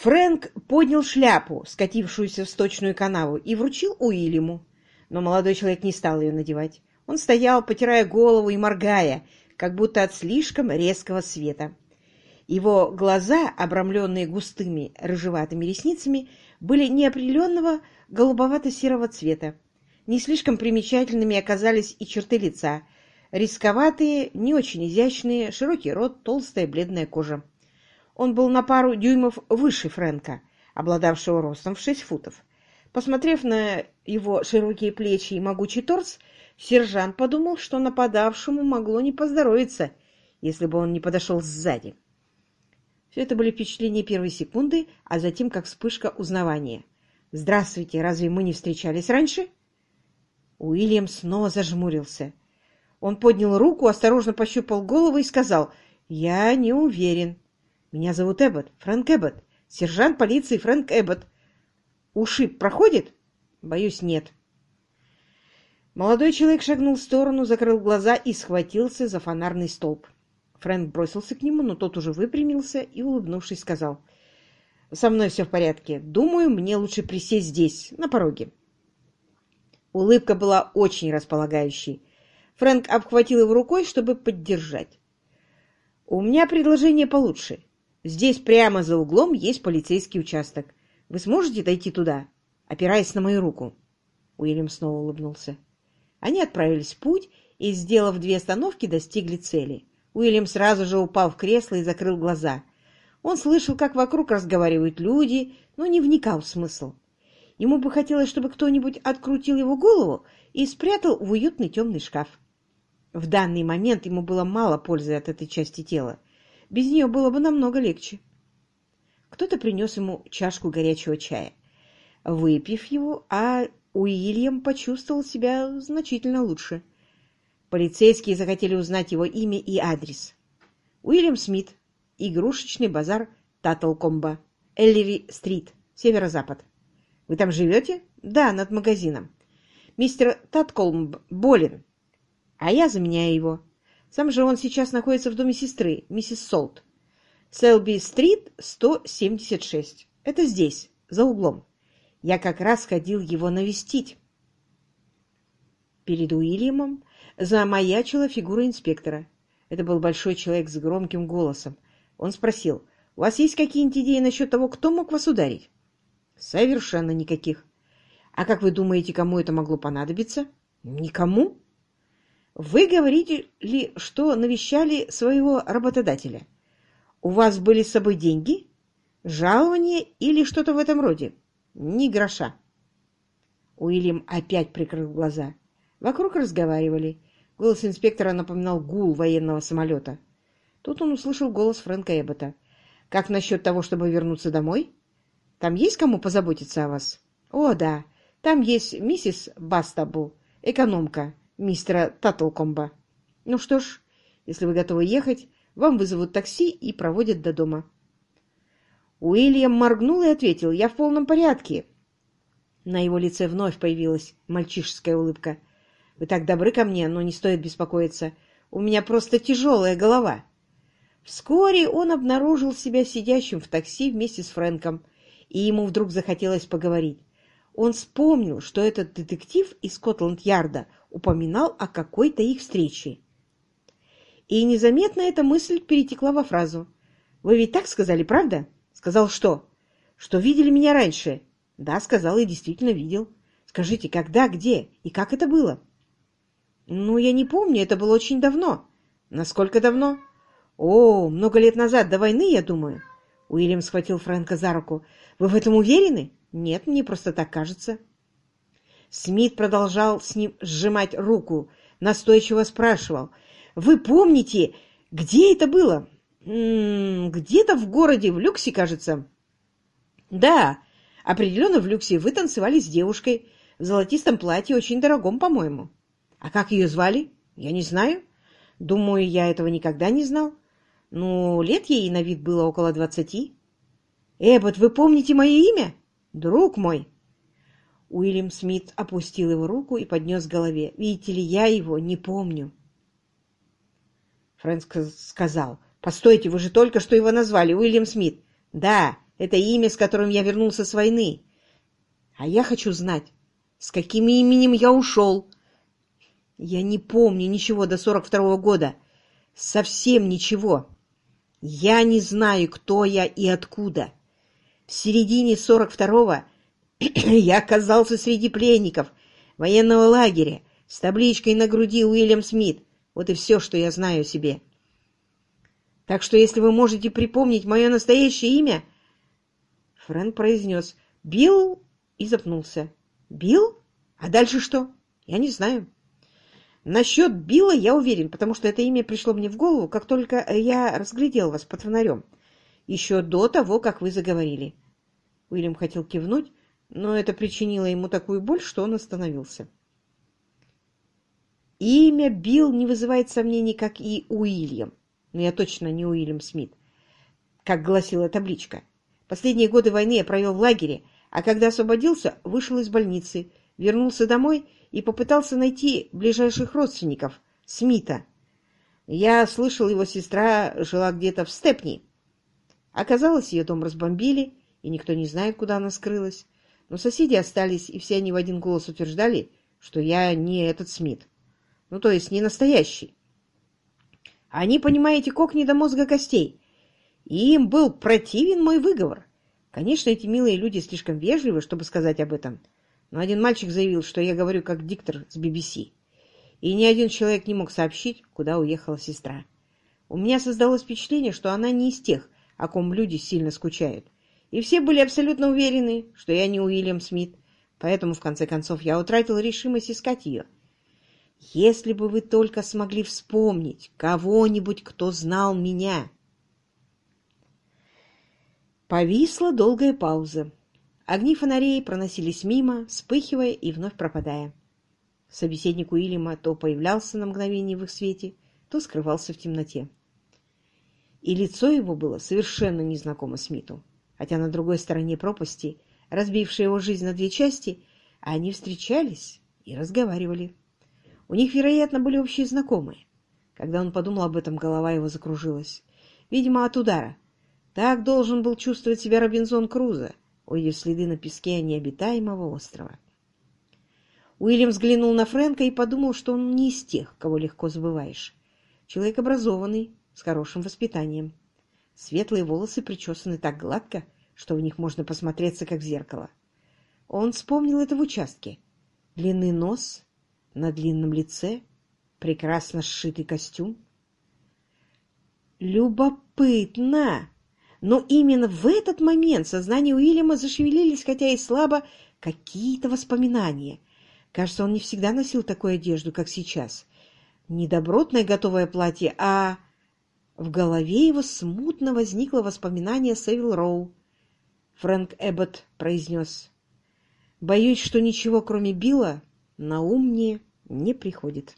Фрэнк поднял шляпу, скатившуюся в сточную канаву, и вручил Уильяму. Но молодой человек не стал ее надевать. Он стоял, потирая голову и моргая, как будто от слишком резкого света. Его глаза, обрамленные густыми рыжеватыми ресницами, были неопределенного голубовато-серого цвета. Не слишком примечательными оказались и черты лица. Рисковатые, не очень изящные, широкий рот, толстая бледная кожа. Он был на пару дюймов выше Фрэнка, обладавшего ростом в шесть футов. Посмотрев на его широкие плечи и могучий торс, сержант подумал, что нападавшему могло не поздоровиться, если бы он не подошел сзади. Все это были впечатления первой секунды, а затем как вспышка узнавания. «Здравствуйте, разве мы не встречались раньше?» Уильям снова зажмурился. Он поднял руку, осторожно пощупал голову и сказал, «Я не уверен. Меня зовут Эббот, Фрэнк Эббот, сержант полиции Фрэнк Эббот. Ушиб проходит? Боюсь, нет. Молодой человек шагнул в сторону, закрыл глаза и схватился за фонарный столб. Фрэнк бросился к нему, но тот уже выпрямился и, улыбнувшись, сказал, «Со мной все в порядке. Думаю, мне лучше присесть здесь, на пороге». Улыбка была очень располагающей. Фрэнк обхватил его рукой, чтобы поддержать. «У меня предложение получше. Здесь прямо за углом есть полицейский участок. Вы сможете дойти туда, опираясь на мою руку?» Уильям снова улыбнулся. Они отправились в путь и, сделав две остановки, достигли цели. Уильям сразу же упал в кресло и закрыл глаза. Он слышал, как вокруг разговаривают люди, но не вникал в смысл. Ему бы хотелось, чтобы кто-нибудь открутил его голову и спрятал в уютный темный шкаф. В данный момент ему было мало пользы от этой части тела. Без нее было бы намного легче. Кто-то принес ему чашку горячего чая. Выпив его, а Уильям почувствовал себя значительно лучше. Полицейские захотели узнать его имя и адрес. Уильям Смит, игрушечный базар Таттлкомба, Эллири-стрит, северо-запад. Вы там живете? Да, над магазином. Мистер Татколмб болен, а я заменяю его. Сам же он сейчас находится в доме сестры, миссис Солт. Селби-стрит, 176. Это здесь, за углом. Я как раз ходил его навестить. Перед Уильямом замаячила фигура инспектора. Это был большой человек с громким голосом. Он спросил, «У вас есть какие-нибудь идеи насчет того, кто мог вас ударить?» «Совершенно никаких. А как вы думаете, кому это могло понадобиться?» «Никому?» Вы говорите ли, что навещали своего работодателя? У вас были с собой деньги? Жалование или что-то в этом роде? Ни гроша. Уильям опять прикрыл глаза. Вокруг разговаривали. Голос инспектора напоминал гул военного самолета. Тут он услышал голос Фрэнка Эббота. «Как насчет того, чтобы вернуться домой? Там есть кому позаботиться о вас?» «О, да. Там есть миссис Бастабл, экономка мистера Таттлкомба. Ну что ж, если вы готовы ехать, вам вызовут такси и проводят до дома. Уильям моргнул и ответил, я в полном порядке. На его лице вновь появилась мальчишеская улыбка. Вы так добры ко мне, но не стоит беспокоиться. У меня просто тяжелая голова. Вскоре он обнаружил себя сидящим в такси вместе с Фрэнком, и ему вдруг захотелось поговорить. Он вспомнил, что этот детектив из Скотланд-Ярда упоминал о какой-то их встрече. И незаметно эта мысль перетекла во фразу. «Вы ведь так сказали, правда?» «Сказал что?» «Что видели меня раньше?» «Да, сказал и действительно видел. Скажите, когда, где и как это было?» «Ну, я не помню, это было очень давно». «Насколько давно?» «О, много лет назад, до войны, я думаю». Уильям схватил Фрэнка за руку. «Вы в этом уверены?» «Нет, мне просто так кажется». Смит продолжал с ним сжимать руку, настойчиво спрашивал. «Вы помните, где это было?» «Где-то в городе, в Люксе, кажется». «Да, определенно в Люксе. Вы танцевали с девушкой в золотистом платье, очень дорогом, по-моему». «А как ее звали?» «Я не знаю. Думаю, я этого никогда не знал. Ну, лет ей на вид было около двадцати». «Эббот, вы помните мое имя?» «Друг мой!» Уильям Смит опустил его руку и поднес к голове. «Видите ли, я его не помню». Фрэнк сказал, «Постойте, вы же только что его назвали, Уильям Смит». «Да, Это имя, с которым я вернулся с войны. А я хочу знать, с каким именем я ушел. Я не помню ничего до сорок второго года. Совсем ничего. Я не знаю, кто я и откуда. В середине сорок второго я оказался среди пленников военного лагеря с табличкой на груди Уильям Смит. Вот и все, что я знаю о себе. Так что, если вы можете припомнить мое настоящее имя... Фрэнк произнес «Билл» и запнулся. «Билл? А дальше что? Я не знаю». Насчет Билла я уверен, потому что это имя пришло мне в голову, как только я разглядел вас под фонарем. Еще до того, как вы заговорили. Уильям хотел кивнуть, но это причинило ему такую боль, что он остановился. Имя Билл не вызывает сомнений, как и Уильям. Но я точно не Уильям Смит, как гласила табличка. Последние годы войны я провел в лагере, а когда освободился, вышел из больницы, вернулся домой и попытался найти ближайших родственников, Смита. Я слышал, его сестра жила где-то в Степни. Оказалось, ее дом разбомбили, и никто не знает, куда она скрылась. Но соседи остались, и все они в один голос утверждали, что я не этот Смит. Ну, то есть не настоящий. Они, понимаете, кокни до мозга костей. И им был противен мой выговор. Конечно, эти милые люди слишком вежливы, чтобы сказать об этом, но один мальчик заявил, что я говорю как диктор с BBC. И ни один человек не мог сообщить, куда уехала сестра. У меня создалось впечатление, что она не из тех, о ком люди сильно скучают. И все были абсолютно уверены, что я не Уильям Смит, поэтому, в конце концов, я утратил решимость искать ее. Если бы вы только смогли вспомнить кого-нибудь, кто знал меня. Повисла долгая пауза. Огни фонарей проносились мимо, вспыхивая и вновь пропадая. Собеседник Уильяма то появлялся на мгновение в их свете, то скрывался в темноте. И лицо его было совершенно незнакомо Смиту, хотя на другой стороне пропасти, разбившей его жизнь на две части, они встречались и разговаривали. У них, вероятно, были общие знакомые. Когда он подумал об этом, голова его закружилась. Видимо, от удара. Так должен был чувствовать себя Робинзон Крузо, увидев следы на песке необитаемого острова. Уильям взглянул на Фрэнка и подумал, что он не из тех, кого легко забываешь. Человек образованный, с хорошим воспитанием. Светлые волосы причесаны так гладко, что в них можно посмотреться, как в зеркало. Он вспомнил это в участке. Длинный нос на длинном лице, прекрасно сшитый костюм. Любопытно! Но именно в этот момент в сознании Уильяма зашевелились, хотя и слабо, какие-то воспоминания. Кажется, он не всегда носил такую одежду, как сейчас. Не добротное готовое платье, а... В голове его смутно возникло воспоминание Севил Роу. Фрэнк Эббот произнес. «Боюсь, что ничего, кроме Билла, на ум мне не приходит».